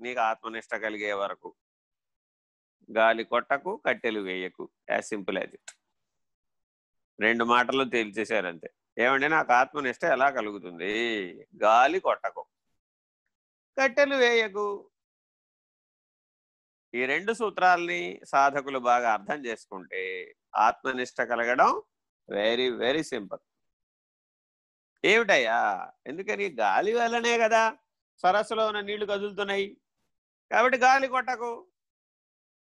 నీకు ఆత్మనిష్ట కలిగే వరకు. గాలి కొట్టకు కట్టెలు వేయకు. As simple as it. రెండు మాటలు తేల్చేశారంతే. ఏమంటే నాకు ఆత్మనిష్ట ఎలా కలుగుతుంది? గాలి కొట్టకు. కట్టెలు వేయకు. ఈ రెండు సూత్రాల్ని సాధకులు బాగా అర్థం చేసుకుంటే ఆత్మనిష్ట కలగడం వెరీ వెరీ సింపుల్. ఏమిటయ్యా? ఎందుకని? గాలి వల్లనే కదా. సరస్సులో ఉన్న నీళ్ళు కదులుతున్నాయి. కాబట్టి గాలి కొట్టకు.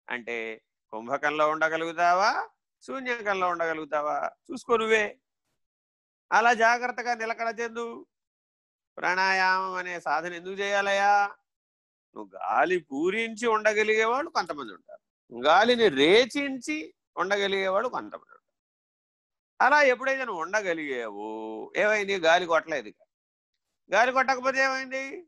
అంటే కుంభకంలో ఉండగలుగుతావా? శూన్యకంలో ఉండగలుగుతావా? చూసుకో నువ్వే. అలా జాగ్రత్తగా నిలకడ చెందు ప్రాణాయామం అనే సాధన ఎందుకు చేయాలయా నువ్వు గాలి పూరించి ఉండగలిగేవాళ్ళు కొంతమంది ఉంటారు. గాలిని రేచించి ఉండగలిగేవాడు కొంతమంది ఉంటారు. అలా ఎప్పుడైతే నువ్వు ఉండగలిగావు ఏమైంది? గాలి కొట్టలేదు గాలి కొట్టకపోతే ఏమైంది?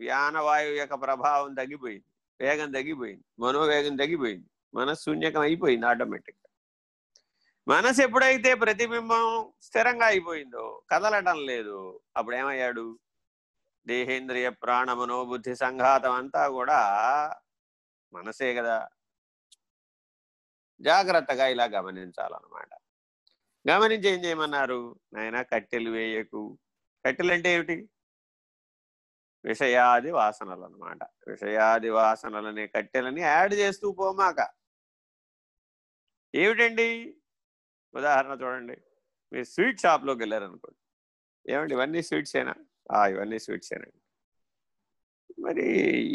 వ్యానవాయువు యొక్క ప్రభావం తగ్గిపోయింది. వేగం తగ్గిపోయింది. మనోవేగం తగ్గిపోయింది. మనసు శూన్యకం అయిపోయింది ఆటోమేటిక్గా. మనసు ఎప్పుడైతే ప్రతిబింబం స్థిరంగా అయిపోయిందో కదలటం లేదు. అప్పుడేమయ్యాడు? దేహేంద్రియ ప్రాణ మనోబుద్ధి సంఘాతం అంతా కూడా మనసే కదా. జాగ్రత్తగా ఇలా గమనించాలన్నమాట. గమనించి ఏం చేయమన్నారు? నాయన కట్టెలు వేయకు. కట్టెలు అంటే ఏమిటి? విషయాది వాసనలు అనమాట విషయాది వాసనలనే కట్టెలని యాడ్ చేస్తూ పోమాక. ఏమిటండి? ఉదాహరణ చూడండి. మీరు స్వీట్ షాప్లోకి వెళ్ళారనుకోండి. ఏమండి ఇవన్నీ స్వీట్సేనా ఇవన్నీ స్వీట్సేనండి మరి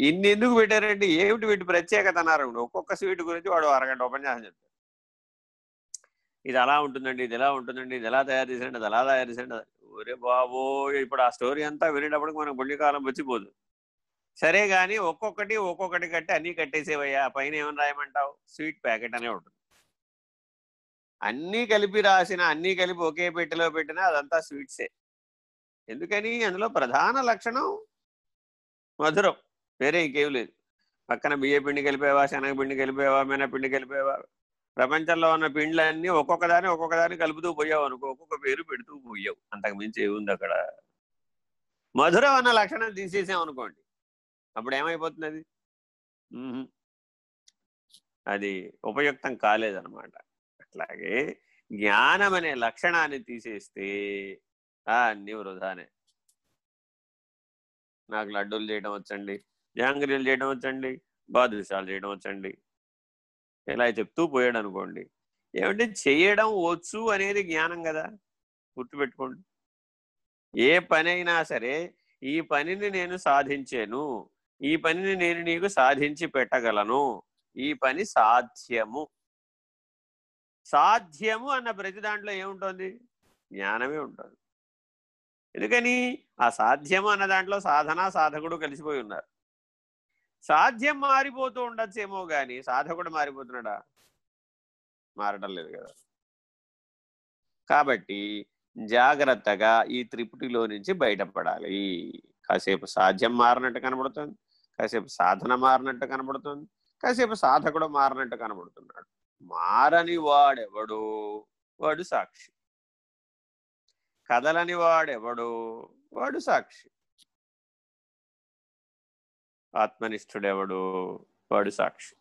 ఇన్ని ఎందుకు పెట్టారండి? ఏమిటి వీటి ప్రత్యేకత అన్నారు ఒక్కొక్క స్వీట్ గురించి వాడు అరగంట ఉపన్యాసం చెప్తాడు. ఇది అలా ఉంటుందండి ఇది ఎలా ఉంటుందండి ఇది ఎలా తయారు చేసండి అది ఎలా తయారు చేసండి ఒరే బాబో ఇప్పుడు ఆ స్టోరీ అంతా వినేటప్పటికి మనకు పుణ్యకాలం వచ్చిపోదు. సరే కానీ ఒక్కొక్కటి ఒక్కొక్కటి కట్టి అన్నీ కట్టేసేవయ్యా పైన ఏమని రాయమంటావు? స్వీట్ ప్యాకెట్ అనే ఉంటుంది. అన్నీ కలిపి రాసిన అన్నీ కలిపి ఒకే పెట్టెలో పెట్టినా అదంతా స్వీట్సే. ఎందుకని? అందులో ప్రధాన లక్షణం మధురం. వేరే ఇంకేం లేదు. పక్కన బియ్య పిండి కలిపేవా శనగపిండి కలిపేవా మినపిండి కలిపేవా? ప్రపంచంలో ఉన్న పిండ్లన్నీ ఒక్కొక్క దాన్ని ఒక్కొక్క దాన్ని కలుపుతూ పోయావు అనుకో ఒక్కొక్క పేరు పెడుతూ పోయావు. అంతకు మించి ఏముంది అక్కడ? మధురం అన్న లక్షణం తీసేసాం అనుకోండి. అప్పుడు ఏమైపోతుంది అది అది ఉపయుక్తం కాలేదన్నమాట. అట్లాగే జ్ఞానం అనే లక్షణాన్ని తీసేస్తే ఆ, అన్ని వృధానే. నాకు లడ్డూలు చేయడం వచ్చండి జాంగ్రీలు చేయడం వచ్చండి బాదుషాలు చేయడం వచ్చండి. ఇలా చెప్తూ పోయాడు అనుకోండి ఏమంటే చేయడం వచ్చు అనేది జ్ఞానం కదా గుర్తుపెట్టుకోండి. ఏ పని అయినా సరే ఈ పనిని నేను సాధించాను. ఈ పనిని నేను నీకు సాధించి పెట్టగలను. ఈ పని సాధ్యము. సాధ్యము అన్న ప్రతి దాంట్లో ఏముంటుంది? జ్ఞానమే ఉంటుంది. ఎందుకని? ఆ సాధ్యము అన్న దాంట్లో సాధన సాధకుడు కలిసిపోయి ఉన్నారు. సాధ్యం మారిపోతూ ఉండొచ్చేమో కానీ సాధకుడు మారిపోతున్నాడా? మారడం లేదు కదా. కాబట్టి జాగ్రత్తగా ఈ త్రిపుటిలో నుంచి బయటపడాలి. కాసేపు సాధ్యం మారినట్టు కనబడుతుంది కాసేపు సాధన మారినట్టు కనబడుతుంది కాసేపు సాధకుడు మారినట్టు కనబడుతున్నాడు. మారని వాడెవడు? వాడు సాక్షి. కదలని వాడెవడు? వాడు సాక్షి. ఆత్మనిష్ఠుడెవడు? వాడు సాక్షి.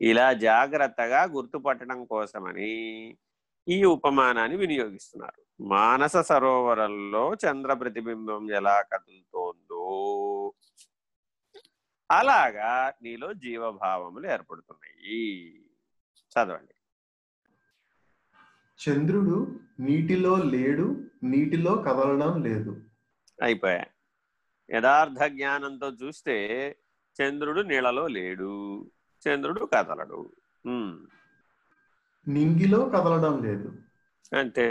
ఇలా జాగ్రత్తగా గుర్తుపట్టడం కోసమని ఈ ఉపమానాన్ని వినియోగిస్తున్నారు. మానస సరోవరంలో చంద్ర ప్రతిబింబం ఎలా కదులుతోందో. అలాగా నీలో జీవభావములు ఏర్పడుతున్నాయి. చదవండి. చంద్రుడు నీటిలో లేడు నీటిలో కదలడం లేదు. అయిపోయా? యథార్థ జ్ఞానంతో చూస్తే చంద్రుడు నీళ్ళలో లేడు చంద్రుడు కదలడు. నింగిలో కదలడం లేదు. అంతే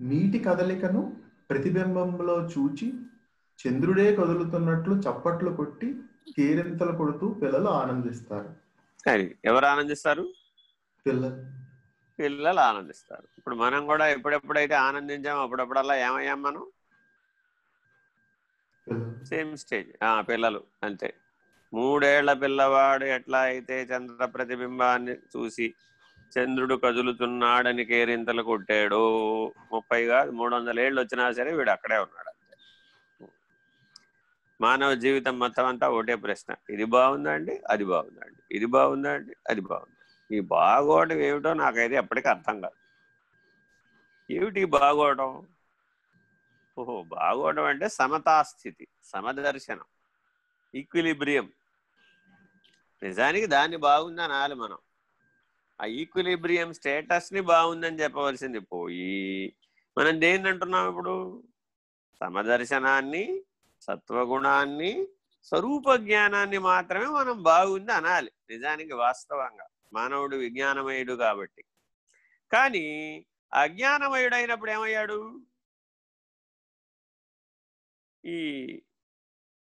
నీటి కదలికను ప్రతిబింబంలో చూచి చంద్రుడే కదులుతున్నట్లు చప్పట్లు కొట్టి కేరింతలు కొడుతూ పిల్లలు ఆనందిస్తారు. ఎవరు ఆనందిస్తారు? పిల్లలు పిల్లలు ఆనందిస్తారు. ఇప్పుడు మనం కూడా ఎప్పుడెప్పుడైతే ఆనందించామో అప్పుడప్పుడల్లా ఏమయ్యాం మనం? సేమ్ స్టేజ్ ఆ పిల్లలు అంతే. మూడేళ్ళ పిల్లవాడు ఎట్లా అయితే చంద్ర ప్రతిబింబాన్ని చూసి చంద్రుడు కదులుతున్నాడని కేరింతలు కొట్టాడు ముప్పై కాదు మూడు వందల ఏళ్ళు వచ్చినా సరే వీడు అక్కడే ఉన్నాడు అంతే. మానవ జీవితం మొత్తం అంతా ఒకటే ప్రశ్న. ఇది బాగుందండి అది బాగుందండి ఇది బాగుందండి అది బాగుంది ఈ బాగోవడం ఏమిటో నాకైతే ఎప్పటికీ అర్థం కాదు. ఏమిటి బాగోవడం ఓహో బాగోవడం అంటే సమతాస్థితి సమదర్శనం ఈక్విలిబ్రియం. నిజానికి దాన్ని బాగుందని అనాలి మనం. ఆ ఈక్విలిబ్రియం స్టేటస్ని బాగుందని చెప్పవలసింది పోయి మనం దేన్ని అంటున్నాం ఇప్పుడు? సమదర్శనాన్ని సత్వగుణాన్ని స్వరూప జ్ఞానాన్ని మాత్రమే మనం బాగుంది అనాలి. నిజానికి వాస్తవంగా మానవుడు విజ్ఞానమయుడు కాబట్టి. కానీ అజ్ఞానమయుడైనప్పుడు ఏమయ్యాడు? ఈ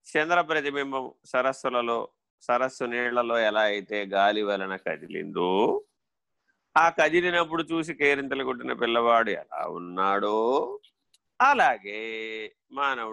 చంద్ర ప్రతిబింబం సరస్సులలో సరస్సు నీళ్ళలో ఎలా అయితే గాలి వలన కదిలిందో ఆ కదిలినప్పుడు చూసి కేరింతలు కొట్టిన పిల్లవాడు ఎలా ఉన్నాడో అలాగే మానవుడు